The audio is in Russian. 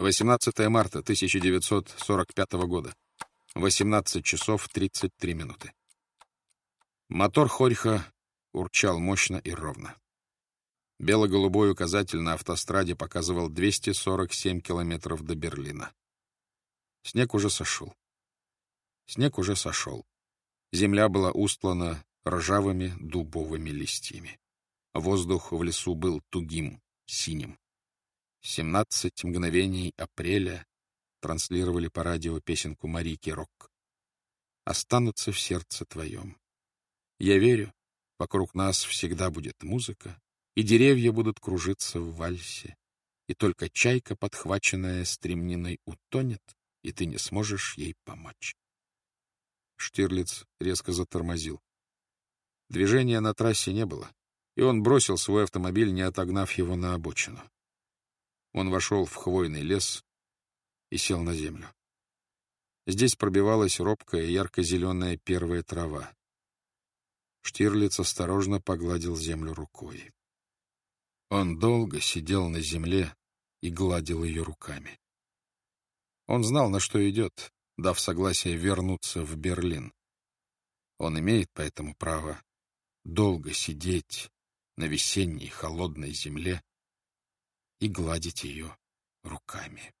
18 марта 1945 года. 18 часов 33 минуты. Мотор Хорьха урчал мощно и ровно. Бело-голубой указатель на автостраде показывал 247 километров до Берлина. Снег уже сошел. Снег уже сошел. Земля была устлана ржавыми дубовыми листьями. Воздух в лесу был тугим, синим. Семнадцать мгновений апреля транслировали по радио песенку Марики Рок. «Останутся в сердце твоем». Я верю, вокруг нас всегда будет музыка, и деревья будут кружиться в вальсе, и только чайка, подхваченная стремниной, утонет, и ты не сможешь ей помочь. Штирлиц резко затормозил. Движения на трассе не было, и он бросил свой автомобиль, не отогнав его на обочину. Он вошел в хвойный лес и сел на землю. Здесь пробивалась робкая ярко-зеленая первая трава. Штирлиц осторожно погладил землю рукой. Он долго сидел на земле и гладил ее руками. Он знал, на что идет, дав согласие вернуться в Берлин. Он имеет поэтому право долго сидеть на весенней холодной земле и гладить ее руками.